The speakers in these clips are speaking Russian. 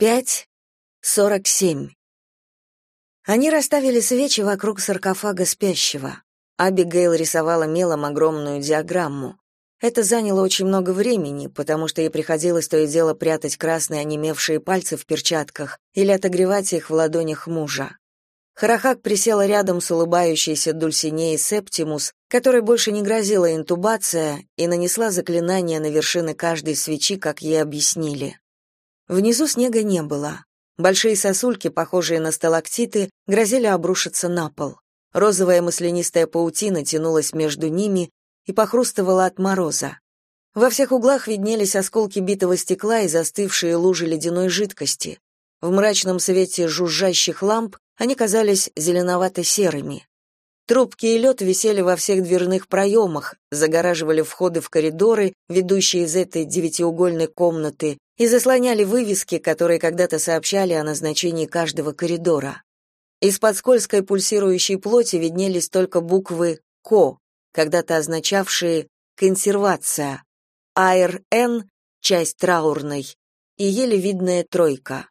Пять сорок семь. Они расставили свечи вокруг саркофага спящего. Абигейл рисовала мелом огромную диаграмму. Это заняло очень много времени, потому что ей приходилось то и дело прятать красные онемевшие пальцы в перчатках или отогревать их в ладонях мужа. Харахак присела рядом с улыбающейся Дульсинеей Септимус, которой больше не грозила интубация, и нанесла заклинание на вершины каждой свечи, как ей объяснили. Внизу снега не было. Большие сосульки, похожие на сталактиты, грозили обрушиться на пол. Розовая маслянистая паутина тянулась между ними и похрустывала от мороза. Во всех углах виднелись осколки битого стекла и застывшие лужи ледяной жидкости. В мрачном свете жужжащих ламп они казались зеленовато-серыми. Трубки и лед висели во всех дверных проемах, загораживали входы в коридоры, ведущие из этой девятиугольной комнаты, и заслоняли вывески, которые когда-то сообщали о назначении каждого коридора. Из-под скользкой пульсирующей плоти виднелись только буквы «КО», когда-то означавшие «консервация», «АРН» — часть траурной, и еле видная тройка.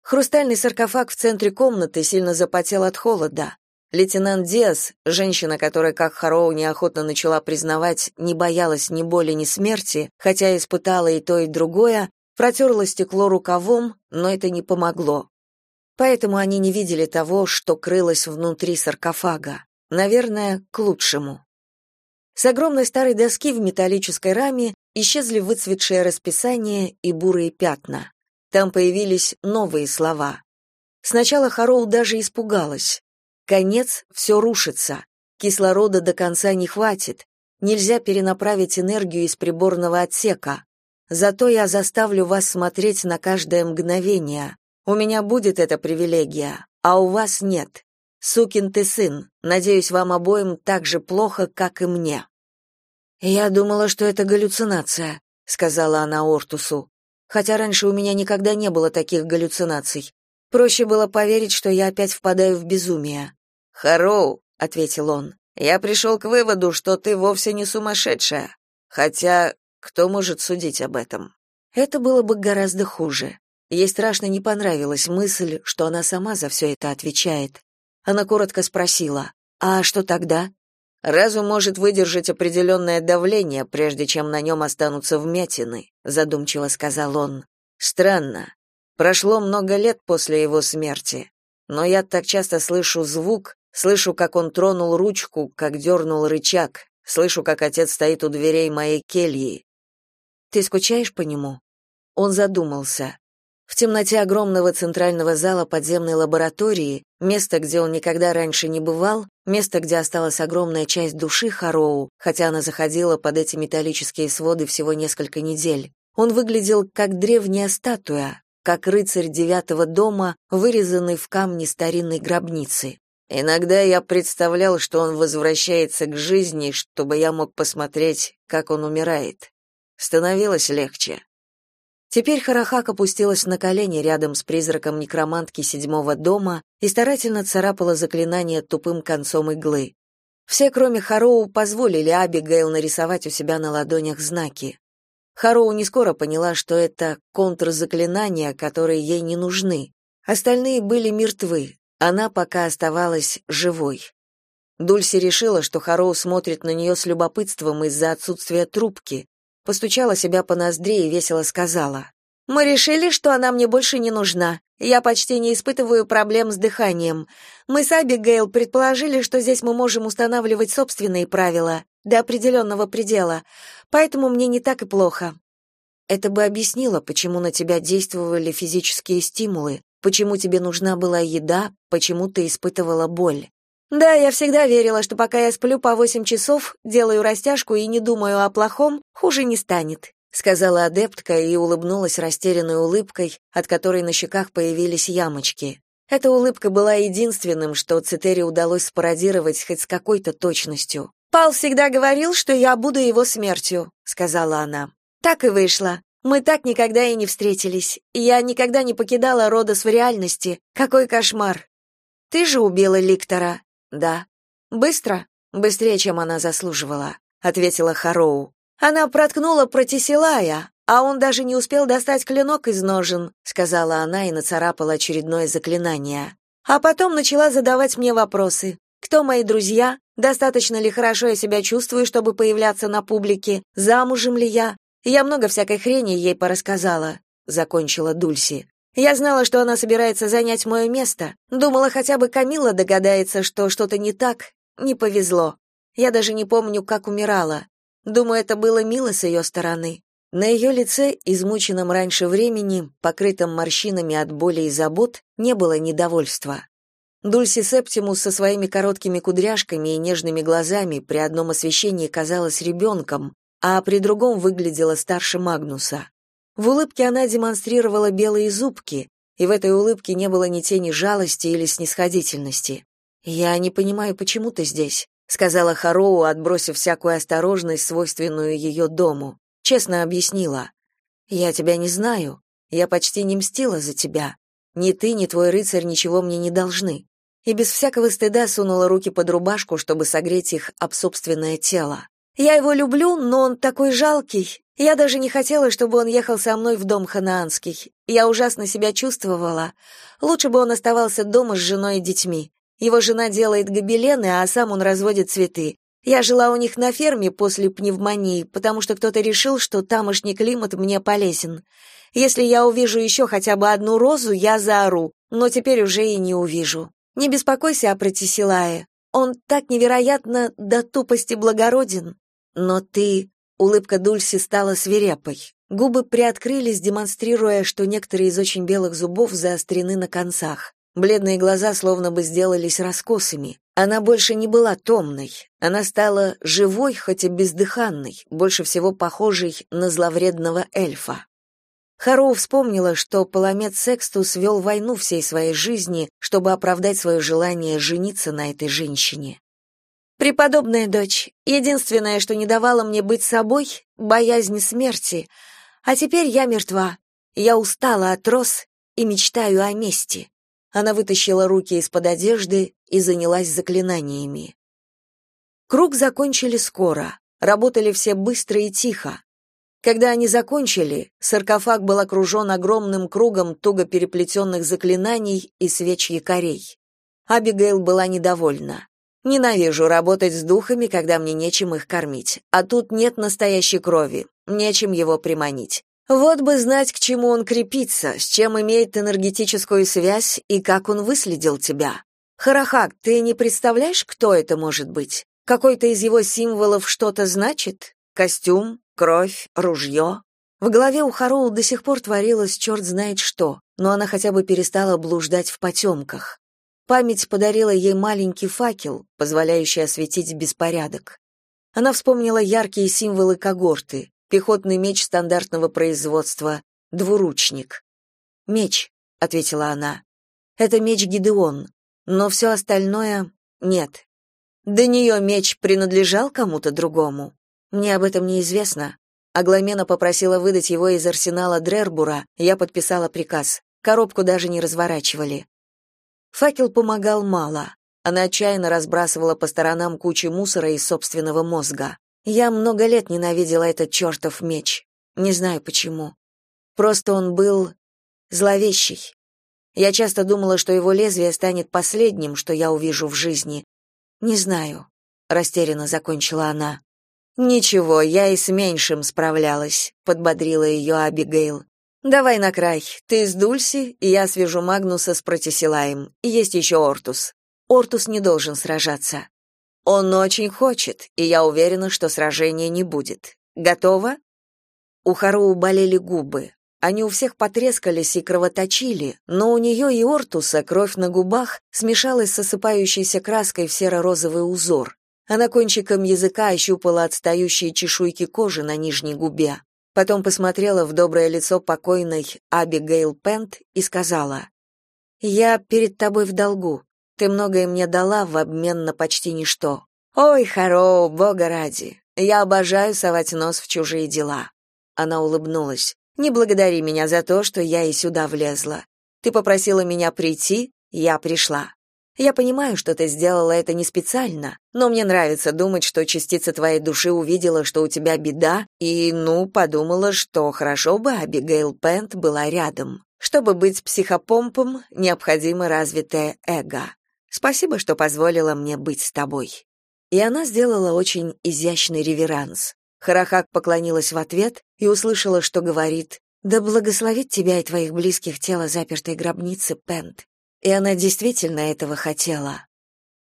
Хрустальный саркофаг в центре комнаты сильно запотел от холода. Лейтенант Диас, женщина, которая, как Хароу неохотно начала признавать, не боялась ни боли, ни смерти, хотя испытала и то, и другое, протерла стекло рукавом, но это не помогло. Поэтому они не видели того, что крылось внутри саркофага. Наверное, к лучшему. С огромной старой доски в металлической раме исчезли выцветшее расписание и бурые пятна. Там появились новые слова. Сначала Хароу даже испугалась. Конец, все рушится. Кислорода до конца не хватит. Нельзя перенаправить энергию из приборного отсека. Зато я заставлю вас смотреть на каждое мгновение. У меня будет эта привилегия, а у вас нет. Сукин ты сын. Надеюсь, вам обоим так же плохо, как и мне. Я думала, что это галлюцинация, сказала она Ортусу. Хотя раньше у меня никогда не было таких галлюцинаций. Проще было поверить, что я опять впадаю в безумие. «Хароу», — ответил он, — «я пришел к выводу, что ты вовсе не сумасшедшая. Хотя, кто может судить об этом?» Это было бы гораздо хуже. Ей страшно не понравилась мысль, что она сама за все это отвечает. Она коротко спросила, «А что тогда?» «Разум может выдержать определенное давление, прежде чем на нем останутся вмятины», задумчиво сказал он. «Странно. Прошло много лет после его смерти, но я так часто слышу звук, Слышу, как он тронул ручку, как дернул рычаг. Слышу, как отец стоит у дверей моей кельи. Ты скучаешь по нему? Он задумался. В темноте огромного центрального зала подземной лаборатории, место, где он никогда раньше не бывал, место, где осталась огромная часть души Хароу, хотя она заходила под эти металлические своды всего несколько недель. Он выглядел как древняя статуя, как рыцарь девятого дома, вырезанный в камне старинной гробницы. Иногда я представлял, что он возвращается к жизни, чтобы я мог посмотреть, как он умирает. Становилось легче. Теперь Харахак опустилась на колени рядом с призраком некромантки седьмого дома и старательно царапала заклинание тупым концом иглы. Все, кроме Хароу, позволили Абигейл нарисовать у себя на ладонях знаки. Хароу не скоро поняла, что это контрзаклинания, которые ей не нужны. Остальные были мертвы, она пока оставалась живой. Дульси решила, что Хароу смотрит на нее с любопытством из-за отсутствия трубки, постучала себя по ноздре и весело сказала. «Мы решили, что она мне больше не нужна. Я почти не испытываю проблем с дыханием. Мы с Абигейл предположили, что здесь мы можем устанавливать собственные правила, до определенного предела, поэтому мне не так и плохо». Это бы объяснило, почему на тебя действовали физические стимулы, Почему тебе нужна была еда? Почему ты испытывала боль? Да, я всегда верила, что пока я сплю по восемь часов, делаю растяжку и не думаю о плохом, хуже не станет, сказала адептка и улыбнулась растерянной улыбкой, от которой на щеках появились ямочки. Эта улыбка была единственным, что Цитери удалось спародировать хоть с какой-то точностью. «Пал всегда говорил, что я буду его смертью», — сказала она. «Так и вышло. Мы так никогда и не встретились. Я никогда не покидала Родос в реальности. Какой кошмар. Ты же убила Ликтора. Да. Быстро? Быстрее, чем она заслуживала, ответила Хароу. Она проткнула Протисилая, а он даже не успел достать клинок из ножен, сказала она и нацарапала очередное заклинание. А потом начала задавать мне вопросы. Кто мои друзья? Достаточно ли хорошо я себя чувствую, чтобы появляться на публике? Замужем ли я? Я много всякой хрени ей порассказала, закончила Дульси. Я знала, что она собирается занять мое место. Думала, хотя бы Камила догадается, что что-то не так. Не повезло. Я даже не помню, как умирала. Думаю, это было мило с ее стороны. На ее лице, измученном раньше времени, покрытом морщинами от боли и забот, не было недовольства. Дульси Септимус со своими короткими кудряшками и нежными глазами при одном освещении казалась ребенком, а при другом выглядела старше Магнуса. В улыбке она демонстрировала белые зубки, и в этой улыбке не было ни тени жалости или снисходительности. «Я не понимаю, почему ты здесь», — сказала Хароу, отбросив всякую осторожность, свойственную ее дому. Честно объяснила. «Я тебя не знаю. Я почти не мстила за тебя. Ни ты, ни твой рыцарь ничего мне не должны». И без всякого стыда сунула руки под рубашку, чтобы согреть их об собственное тело. «Я его люблю, но он такой жалкий. Я даже не хотела, чтобы он ехал со мной в дом ханаанский. Я ужасно себя чувствовала. Лучше бы он оставался дома с женой и детьми. Его жена делает гобелены, а сам он разводит цветы. Я жила у них на ферме после пневмонии, потому что кто-то решил, что тамошний климат мне полезен. Если я увижу еще хотя бы одну розу, я заору, но теперь уже и не увижу. Не беспокойся о Пратисилае. Он так невероятно до тупости благороден. Но ты... Улыбка Дульси стала свирепой. Губы приоткрылись, демонстрируя, что некоторые из очень белых зубов заострены на концах. Бледные глаза словно бы сделались раскосыми. Она больше не была томной. Она стала живой, хоть и бездыханной, больше всего похожей на зловредного эльфа. Хароу вспомнила, что Паламет Секстус вел войну всей своей жизни, чтобы оправдать свое желание жениться на этой женщине. «Преподобная дочь, единственное, что не давало мне быть собой — боязнь смерти. А теперь я мертва. Я устала от роз и мечтаю о мести». Она вытащила руки из-под одежды и занялась заклинаниями. Круг закончили скоро, работали все быстро и тихо. Когда они закончили, саркофаг был окружен огромным кругом туго переплетенных заклинаний и свеч якорей. Абигейл была недовольна. «Ненавижу работать с духами, когда мне нечем их кормить, а тут нет настоящей крови, нечем его приманить. Вот бы знать, к чему он крепится, с чем имеет энергетическую связь и как он выследил тебя. Харахак, ты не представляешь, кто это может быть? Какой-то из его символов что-то значит? Костюм, кровь, ружье?» В голове у Хароу до сих пор творилось черт знает что, но она хотя бы перестала блуждать в потемках. Память подарила ей маленький факел, позволяющий осветить беспорядок. Она вспомнила яркие символы когорты, Пехотный меч стандартного производства, двуручник. Меч, ответила она. Это меч Гидеон, но все остальное нет. До нее меч принадлежал кому-то другому. Мне об этом неизвестно. Агламена попросила выдать его из арсенала Дрербура, я подписала приказ. Коробку даже не разворачивали. Факел помогал мало. Она отчаянно разбрасывала по сторонам кучи мусора из собственного мозга. Я много лет ненавидела этот чертов меч. Не знаю почему. Просто он был зловещий. Я часто думала, что его лезвие станет последним, что я увижу в жизни. Не знаю, растерянно закончила она. Ничего, я и с меньшим справлялась, подбодрила ее Абигейл. Давай на край. Ты с Дульси, и я свяжу Магнуса с Протисилаем. Есть еще Ортус. Ортус не должен сражаться. Он очень хочет, и я уверена, что сражения не будет. Готова? У Хароу болели губы. Они у всех потрескались и кровоточили, но у нее и Ортуса кровь на губах смешалась с осыпающейся краской в серо-розовый узор. Она кончиком языка ощупала отстающие чешуйки кожи на нижней губе. Потом посмотрела в доброе лицо покойной Абигейл Пент и сказала, «Я перед тобой в долгу. Ты многое мне дала в обмен на почти ничто. Ой, Хароу, бога ради. Я обожаю совать нос в чужие дела. Она улыбнулась. Не благодари меня за то, что я и сюда влезла. Ты попросила меня прийти, я пришла. Я понимаю, что ты сделала это не специально, но мне нравится думать, что частица твоей души увидела, что у тебя беда, и, ну, подумала, что хорошо бы Абигейл Пент была рядом. Чтобы быть психопомпом, необходимо развитое эго. Спасибо, что позволила мне быть с тобой. И она сделала очень изящный реверанс. Харахак поклонилась в ответ и услышала, что говорит «Да благословит тебя и твоих близких тело запертой гробницы, Пент». И она действительно этого хотела.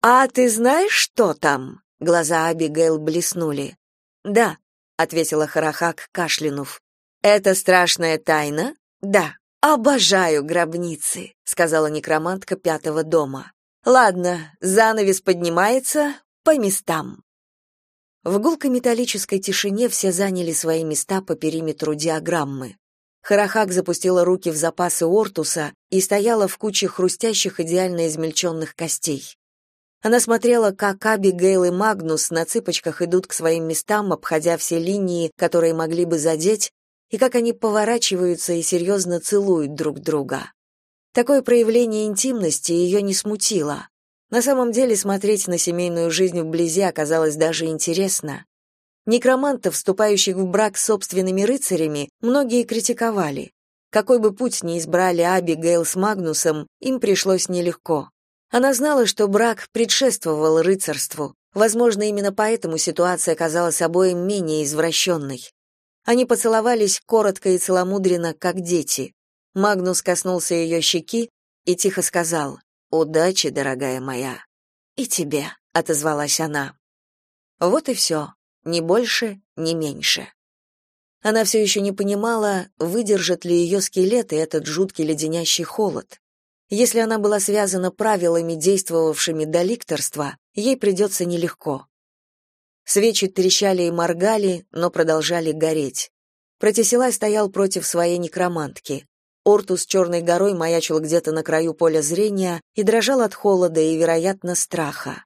«А ты знаешь, что там?» Глаза Абигейл блеснули. «Да», — ответила Харахак, кашлянув. «Это страшная тайна?» «Да». «Обожаю гробницы», — сказала некромантка пятого дома. «Ладно, занавес поднимается, по местам». В гулкой металлической тишине все заняли свои места по периметру диаграммы. Харахак запустила руки в запасы Ортуса и стояла в куче хрустящих идеально измельченных костей. Она смотрела, как Аби, Гейл и Магнус на цыпочках идут к своим местам, обходя все линии, которые могли бы задеть, и как они поворачиваются и серьезно целуют друг друга. Такое проявление интимности ее не смутило. На самом деле смотреть на семейную жизнь вблизи оказалось даже интересно. Некромантов, вступающих в брак с собственными рыцарями, многие критиковали. Какой бы путь ни избрали Аби Гейл с Магнусом, им пришлось нелегко. Она знала, что брак предшествовал рыцарству. Возможно, именно поэтому ситуация казалась обоим менее извращенной. Они поцеловались коротко и целомудренно, как дети. Магнус коснулся ее щеки и тихо сказал «Удачи, дорогая моя». «И тебе», — отозвалась она. Вот и все, ни больше, ни меньше. Она все еще не понимала, выдержит ли ее скелет и этот жуткий леденящий холод. Если она была связана правилами, действовавшими до ликторства, ей придется нелегко. Свечи трещали и моргали, но продолжали гореть. Протесилай стоял против своей некромантки. Ортус черной горой маячил где-то на краю поля зрения и дрожал от холода и, вероятно, страха.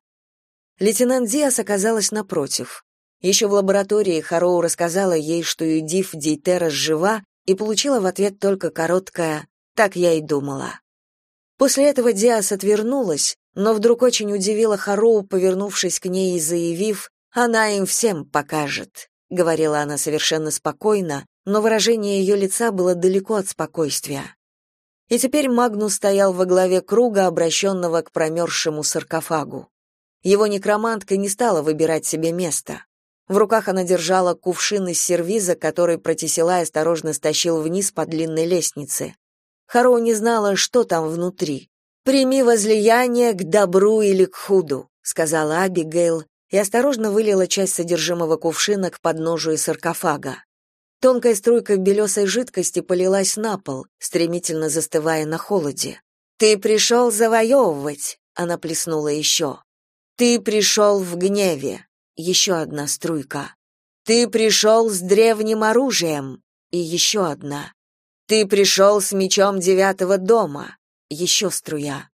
Лейтенант Диас оказалась напротив. Еще в лаборатории Хароу рассказала ей, что Юдив Дейтерас жива, и получила в ответ только короткое «так я и думала». После этого Диас отвернулась, но вдруг очень удивила Хароу, повернувшись к ней и заявив она им всем покажет, говорила она совершенно спокойно, но выражение ее лица было далеко от спокойствия. И теперь Магнус стоял во главе круга, обращенного к промерзшему саркофагу. Его некромантка не стала выбирать себе место. В руках она держала кувшин из сервиза, который Протисила осторожно стащил вниз по длинной лестнице. Харо не знала, что там внутри. «Прими возлияние к добру или к худу», — сказала Абигейл, и осторожно вылила часть содержимого кувшина к подножию саркофага. Тонкая струйка белесой жидкости полилась на пол, стремительно застывая на холоде. «Ты пришел завоевывать!» — она плеснула еще. «Ты пришел в гневе!» — еще одна струйка. «Ты пришел с древним оружием!» и еще одна. «Ты пришел с мечом девятого дома!» еще струя.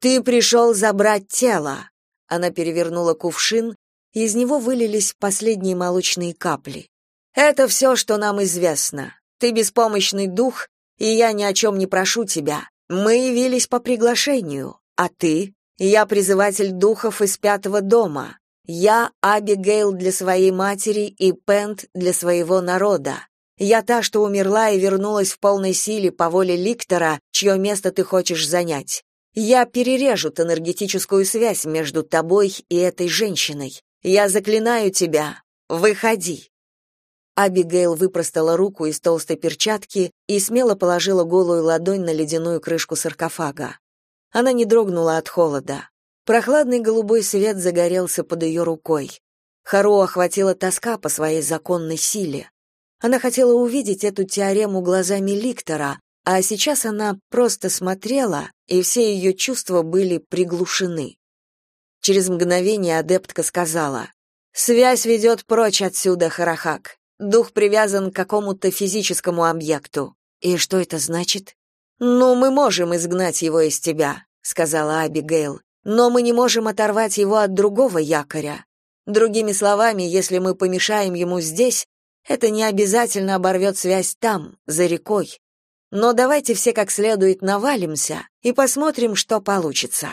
«Ты пришел забрать тело!» Она перевернула кувшин, и из него вылились последние молочные капли. Это все, что нам известно. Ты беспомощный дух, и я ни о чем не прошу тебя. Мы явились по приглашению, а ты? Я призыватель духов из пятого дома. Я Абигейл для своей матери и Пент для своего народа. Я та, что умерла и вернулась в полной силе по воле Ликтора, чье место ты хочешь занять. Я перережу энергетическую связь между тобой и этой женщиной. Я заклинаю тебя. Выходи. Абигейл выпростала руку из толстой перчатки и смело положила голую ладонь на ледяную крышку саркофага. Она не дрогнула от холода. Прохладный голубой свет загорелся под ее рукой. Хару охватила тоска по своей законной силе. Она хотела увидеть эту теорему глазами Ликтора, а сейчас она просто смотрела, и все ее чувства были приглушены. Через мгновение адептка сказала, «Связь ведет прочь отсюда, Харахак. Дух привязан к какому-то физическому объекту. И что это значит?» «Ну, мы можем изгнать его из тебя», — сказала Абигейл, «но мы не можем оторвать его от другого якоря. Другими словами, если мы помешаем ему здесь, это не обязательно оборвет связь там, за рекой, но давайте все как следует навалимся и посмотрим, что получится.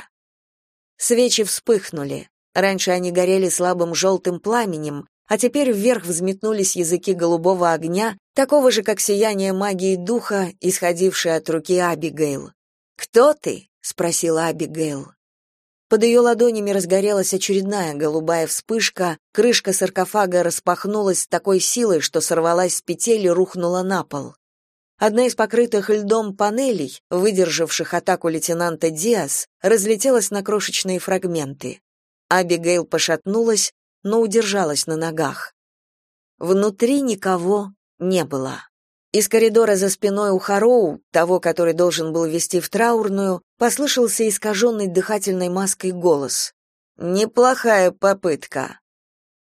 Свечи вспыхнули. Раньше они горели слабым желтым пламенем, а теперь вверх взметнулись языки голубого огня, такого же, как сияние магии духа, исходившее от руки Абигейл. «Кто ты?» — спросила Абигейл. Под ее ладонями разгорелась очередная голубая вспышка, крышка саркофага распахнулась с такой силой, что сорвалась с петель и рухнула на пол. Одна из покрытых льдом панелей, выдержавших атаку лейтенанта Диас, разлетелась на крошечные фрагменты. Абигейл пошатнулась, но удержалась на ногах. Внутри никого не было. Из коридора за спиной у Хароу, того, который должен был вести в траурную, послышался искаженный дыхательной маской голос. «Неплохая попытка».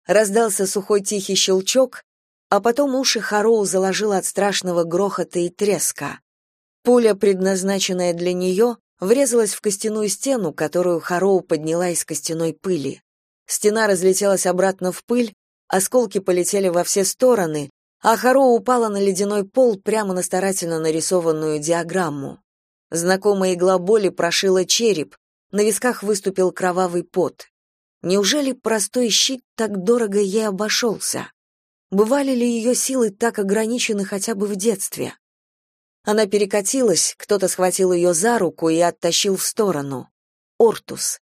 Раздался сухой тихий щелчок, а потом уши Хароу заложило от страшного грохота и треска. Пуля, предназначенная для нее, врезалась в костяную стену, которую Хароу подняла из костяной пыли. Стена разлетелась обратно в пыль, осколки полетели во все стороны, а Харо упала на ледяной пол прямо на старательно нарисованную диаграмму. Знакомая игла боли прошила череп, на висках выступил кровавый пот. Неужели простой щит так дорого ей обошелся? Бывали ли ее силы так ограничены хотя бы в детстве? Она перекатилась, кто-то схватил ее за руку и оттащил в сторону. Ортус.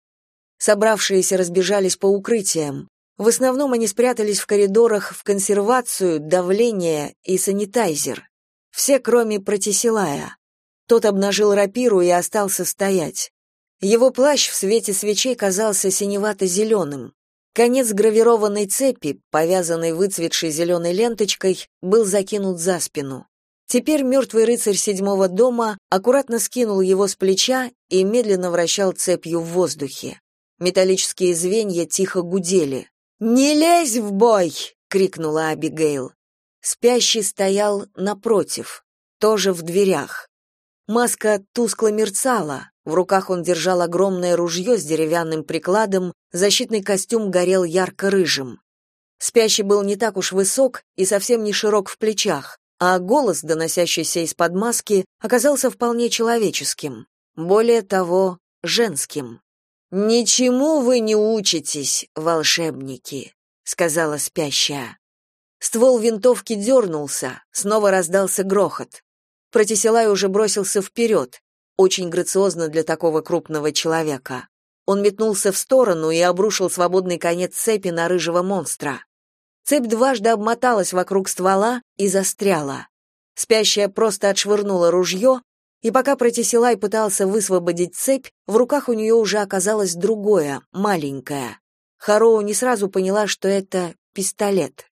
Собравшиеся разбежались по укрытиям. В основном они спрятались в коридорах в консервацию, давление и санитайзер. Все, кроме Протисилая. Тот обнажил рапиру и остался стоять. Его плащ в свете свечей казался синевато-зеленым. Конец гравированной цепи, повязанной выцветшей зеленой ленточкой, был закинут за спину. Теперь мертвый рыцарь седьмого дома аккуратно скинул его с плеча и медленно вращал цепью в воздухе. Металлические звенья тихо гудели. «Не лезь в бой!» — крикнула Абигейл. Спящий стоял напротив, тоже в дверях. Маска тускло мерцала, в руках он держал огромное ружье с деревянным прикладом, защитный костюм горел ярко-рыжим. Спящий был не так уж высок и совсем не широк в плечах, а голос, доносящийся из-под маски, оказался вполне человеческим, более того, женским. «Ничему вы не учитесь, волшебники», — сказала спящая. Ствол винтовки дернулся, снова раздался грохот. Протисилай уже бросился вперед, очень грациозно для такого крупного человека. Он метнулся в сторону и обрушил свободный конец цепи на рыжего монстра. Цепь дважды обмоталась вокруг ствола и застряла. Спящая просто отшвырнула ружье, и пока Протисилай пытался высвободить цепь, в руках у нее уже оказалось другое, маленькое. Хароу не сразу поняла, что это пистолет.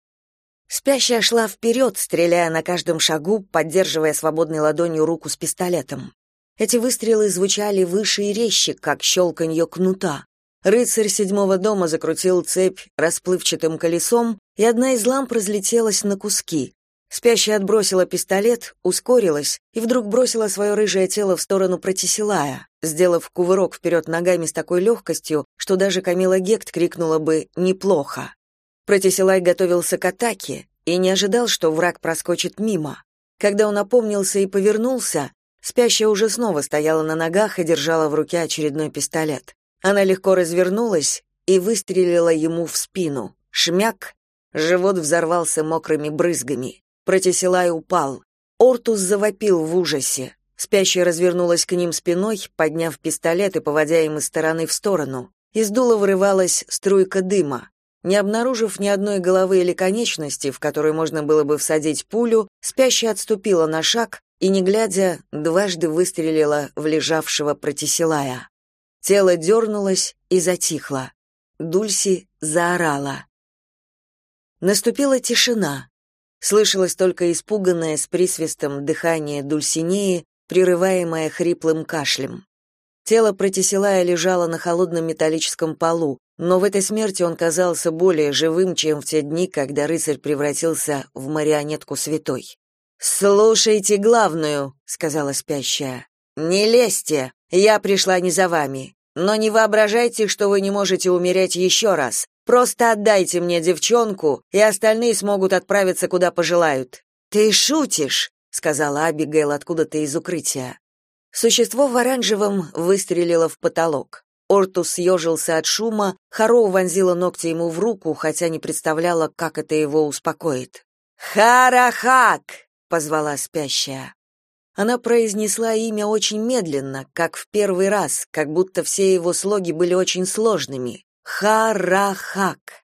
Спящая шла вперед, стреляя на каждом шагу, поддерживая свободной ладонью руку с пистолетом. Эти выстрелы звучали выше и резче, как щелканье кнута. Рыцарь седьмого дома закрутил цепь расплывчатым колесом, и одна из ламп разлетелась на куски. Спящая отбросила пистолет, ускорилась и вдруг бросила свое рыжее тело в сторону Протисилая, сделав кувырок вперед ногами с такой легкостью, что даже Камила Гект крикнула бы «неплохо». Протисилай готовился к атаке и не ожидал, что враг проскочит мимо. Когда он опомнился и повернулся, спящая уже снова стояла на ногах и держала в руке очередной пистолет. Она легко развернулась и выстрелила ему в спину. Шмяк! Живот взорвался мокрыми брызгами. Протисилай упал. Ортус завопил в ужасе. Спящая развернулась к ним спиной, подняв пистолет и поводя им из стороны в сторону. Из дула вырывалась струйка дыма. Не обнаружив ни одной головы или конечности, в которой можно было бы всадить пулю, спящая отступила на шаг и, не глядя, дважды выстрелила в лежавшего Протисилая. Тело дернулось и затихло. Дульси заорала. Наступила тишина. Слышалось только испуганное с присвистом дыхание Дульсинеи, прерываемое хриплым кашлем. Тело Протисилая лежало на холодном металлическом полу, но в этой смерти он казался более живым, чем в те дни, когда рыцарь превратился в марионетку святой. «Слушайте главную», — сказала спящая. «Не лезьте, я пришла не за вами. Но не воображайте, что вы не можете умереть еще раз. Просто отдайте мне девчонку, и остальные смогут отправиться куда пожелают. Ты шутишь, сказала Абигейл откуда-то из укрытия. Существо в оранжевом выстрелило в потолок. Ортус съежился от шума, Хароу вонзила ногти ему в руку, хотя не представляла, как это его успокоит. «Харахак!» — позвала спящая. Она произнесла имя очень медленно, как в первый раз, как будто все его слоги были очень сложными. Харахак.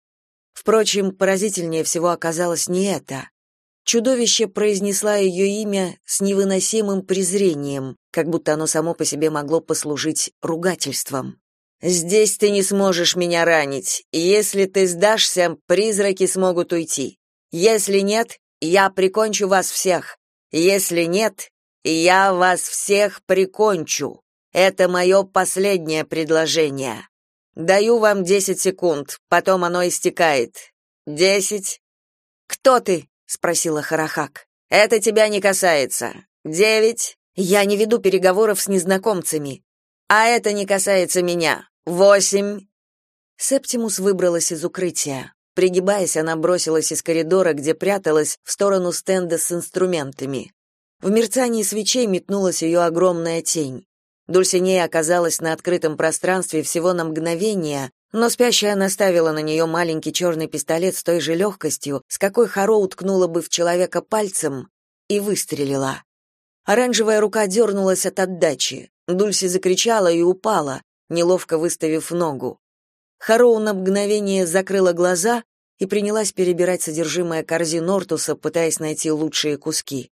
Впрочем, поразительнее всего оказалось не это. Чудовище произнесла ее имя с невыносимым презрением, как будто оно само по себе могло послужить ругательством. «Здесь ты не сможешь меня ранить. Если ты сдашься, призраки смогут уйти. Если нет, я прикончу вас всех. Если нет, я вас всех прикончу. Это мое последнее предложение. Даю вам десять секунд, потом оно истекает. Десять. Кто ты? спросила Харахак. Это тебя не касается. Девять. Я не веду переговоров с незнакомцами. А это не касается меня. Восемь. Септимус выбралась из укрытия. Пригибаясь, она бросилась из коридора, где пряталась, в сторону стенда с инструментами. В мерцании свечей метнулась ее огромная тень. Дульсинея оказалась на открытом пространстве всего на мгновение, но спящая наставила на нее маленький черный пистолет с той же легкостью, с какой Харо уткнула бы в человека пальцем, и выстрелила. Оранжевая рука дернулась от отдачи. Дульси закричала и упала, неловко выставив ногу. Хароу на мгновение закрыла глаза и принялась перебирать содержимое корзин Ортуса, пытаясь найти лучшие куски.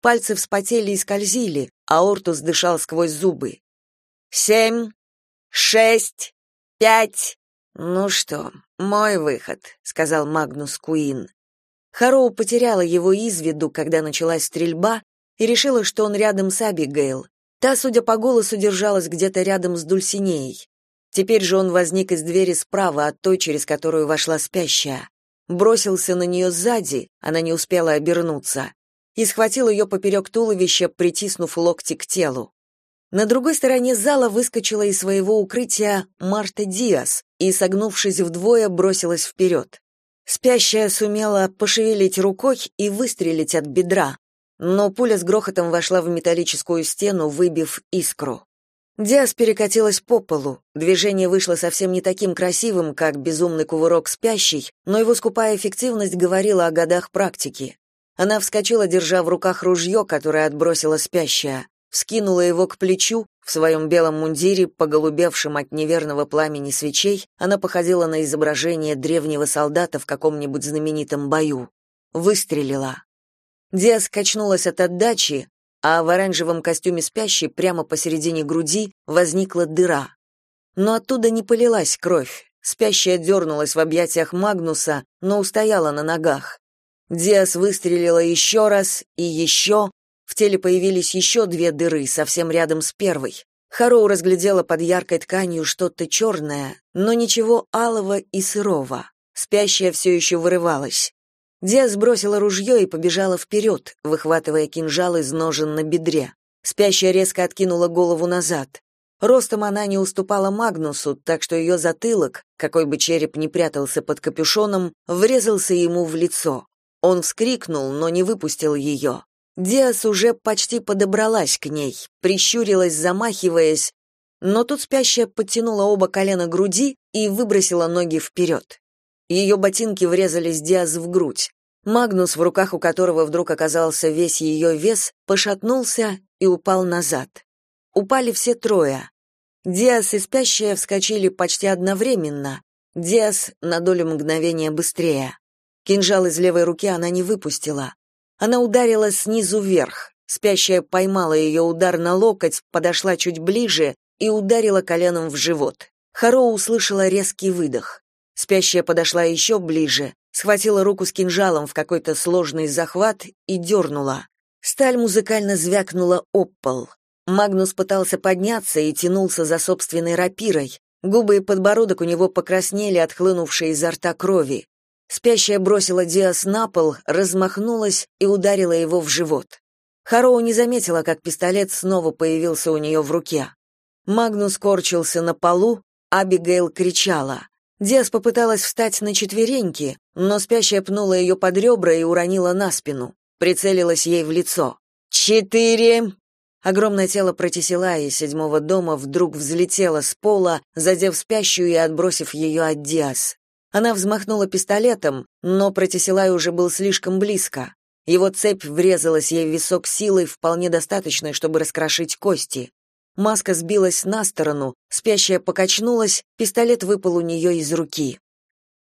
Пальцы вспотели и скользили, а Ортус дышал сквозь зубы. «Семь, шесть, пять...» «Ну что, мой выход», — сказал Магнус Куин. Хароу потеряла его из виду, когда началась стрельба, и решила, что он рядом с Абигейл. Та, судя по голосу, держалась где-то рядом с Дульсинеей. Теперь же он возник из двери справа от той, через которую вошла спящая. Бросился на нее сзади, она не успела обернуться, и схватил ее поперек туловища, притиснув локти к телу. На другой стороне зала выскочила из своего укрытия Марта Диас и, согнувшись вдвое, бросилась вперед. Спящая сумела пошевелить рукой и выстрелить от бедра, но пуля с грохотом вошла в металлическую стену, выбив искру. Диас перекатилась по полу. Движение вышло совсем не таким красивым, как безумный кувырок спящий, но его скупая эффективность говорила о годах практики. Она вскочила, держа в руках ружье, которое отбросила спящая, вскинула его к плечу, в своем белом мундире, поголубевшем от неверного пламени свечей, она походила на изображение древнего солдата в каком-нибудь знаменитом бою. Выстрелила. Диас качнулась от отдачи, а в оранжевом костюме спящей прямо посередине груди возникла дыра. Но оттуда не полилась кровь. Спящая дернулась в объятиях Магнуса, но устояла на ногах. Диас выстрелила еще раз и еще. В теле появились еще две дыры, совсем рядом с первой. Хароу разглядела под яркой тканью что-то черное, но ничего алого и сырого. Спящая все еще вырывалась. Диас бросила ружье и побежала вперед, выхватывая кинжал из ножен на бедре. Спящая резко откинула голову назад. Ростом она не уступала Магнусу, так что ее затылок, какой бы череп ни прятался под капюшоном, врезался ему в лицо. Он вскрикнул, но не выпустил ее. Диас уже почти подобралась к ней, прищурилась, замахиваясь, но тут спящая подтянула оба колена груди и выбросила ноги вперед. Ее ботинки врезались Диас в грудь. Магнус, в руках у которого вдруг оказался весь ее вес, пошатнулся и упал назад. Упали все трое. Диас и спящая вскочили почти одновременно. Диас на долю мгновения быстрее. Кинжал из левой руки она не выпустила. Она ударила снизу вверх. Спящая поймала ее удар на локоть, подошла чуть ближе и ударила коленом в живот. Харо услышала резкий выдох. Спящая подошла еще ближе, схватила руку с кинжалом в какой-то сложный захват и дернула. Сталь музыкально звякнула об пол. Магнус пытался подняться и тянулся за собственной рапирой. Губы и подбородок у него покраснели от хлынувшей изо рта крови. Спящая бросила Диас на пол, размахнулась и ударила его в живот. Хароу не заметила, как пистолет снова появился у нее в руке. Магнус корчился на полу, Абигейл кричала. Диас попыталась встать на четвереньки, но спящая пнула ее под ребра и уронила на спину. Прицелилась ей в лицо. «Четыре! Огромное тело Протисилаи из седьмого дома вдруг взлетело с пола, задев спящую и отбросив ее от Диас. Она взмахнула пистолетом, но Протисилай уже был слишком близко. Его цепь врезалась ей в висок силой, вполне достаточной, чтобы раскрошить кости. Маска сбилась на сторону, спящая покачнулась, пистолет выпал у нее из руки.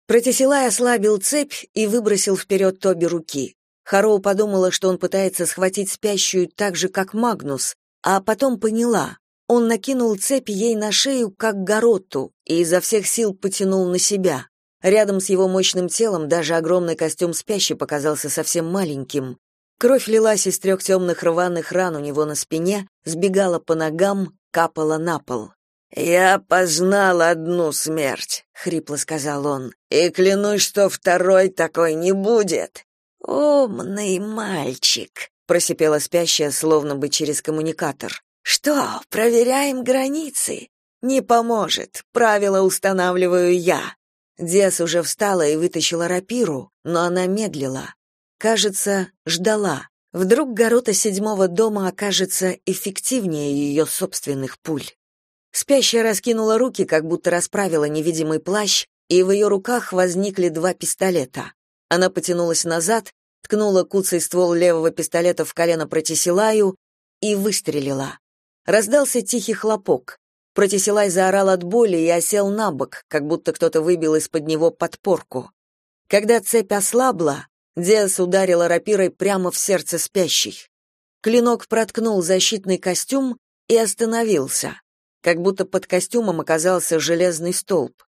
Протисилай ослабил цепь и выбросил вперед Тоби руки. Хароу подумала, что он пытается схватить спящую так же, как Магнус, а потом поняла. Он накинул цепь ей на шею, как гороту, и изо всех сил потянул на себя. Рядом с его мощным телом даже огромный костюм спящей показался совсем маленьким. Кровь лилась из трех темных рваных ран у него на спине, сбегала по ногам, капала на пол. «Я познал одну смерть», — хрипло сказал он, — «и клянусь, что второй такой не будет. «Умный мальчик», — просипела спящая, словно бы через коммуникатор. «Что, проверяем границы?» «Не поможет, правила устанавливаю я». Диас уже встала и вытащила рапиру, но она медлила. Кажется, ждала. Вдруг горота седьмого дома окажется эффективнее ее собственных пуль. Спящая раскинула руки, как будто расправила невидимый плащ, и в ее руках возникли два пистолета. Она потянулась назад, ткнула куцый ствол левого пистолета в колено Протисилаю и выстрелила. Раздался тихий хлопок. Протисилай заорал от боли и осел на бок, как будто кто-то выбил из-под него подпорку. Когда цепь ослабла, Диас ударила рапирой прямо в сердце спящей. Клинок проткнул защитный костюм и остановился, как будто под костюмом оказался железный столб.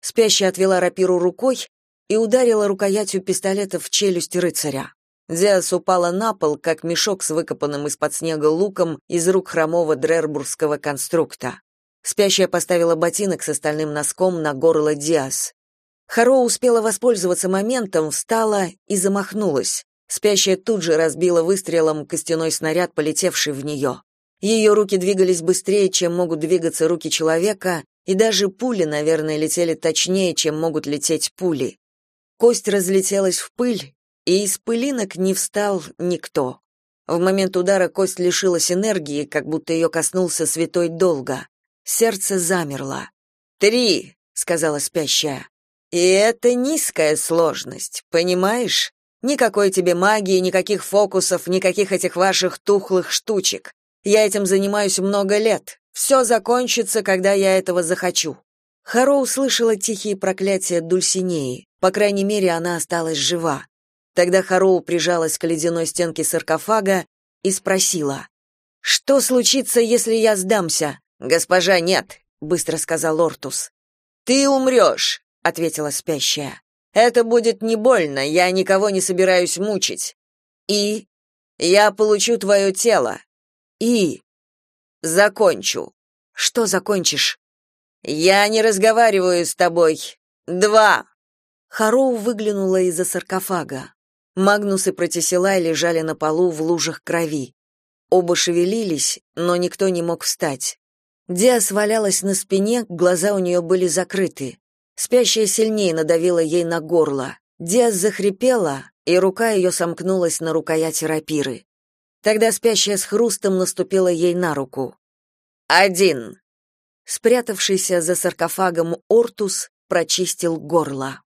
Спящая отвела рапиру рукой, и ударила рукоятью пистолета в челюсть рыцаря. Диас упала на пол, как мешок с выкопанным из-под снега луком из рук хромого дрербургского конструкта. Спящая поставила ботинок с остальным носком на горло Диас. Харо успела воспользоваться моментом, встала и замахнулась. Спящая тут же разбила выстрелом костяной снаряд, полетевший в нее. Ее руки двигались быстрее, чем могут двигаться руки человека, и даже пули, наверное, летели точнее, чем могут лететь пули. Кость разлетелась в пыль, и из пылинок не встал никто. В момент удара кость лишилась энергии, как будто ее коснулся святой долга. Сердце замерло. «Три!» — сказала спящая. «И это низкая сложность, понимаешь? Никакой тебе магии, никаких фокусов, никаких этих ваших тухлых штучек. Я этим занимаюсь много лет. Все закончится, когда я этого захочу». Харо услышала тихие проклятия Дульсинеи. По крайней мере, она осталась жива. Тогда Хароу прижалась к ледяной стенке саркофага и спросила: "Что случится, если я сдамся?" "Госпожа, нет", быстро сказал Ортус. "Ты умрешь», — ответила спящая. "Это будет не больно, я никого не собираюсь мучить. И я получу твое тело. И закончу. Что закончишь? Я не разговариваю с тобой. Два. Хароу выглянула из-за саркофага. Магнус и Протисилай лежали на полу в лужах крови. Оба шевелились, но никто не мог встать. Диас валялась на спине, глаза у нее были закрыты. Спящая сильнее надавила ей на горло. Диас захрипела, и рука ее сомкнулась на рукояти рапиры. Тогда спящая с хрустом наступила ей на руку. «Один!» Спрятавшийся за саркофагом Ортус прочистил горло.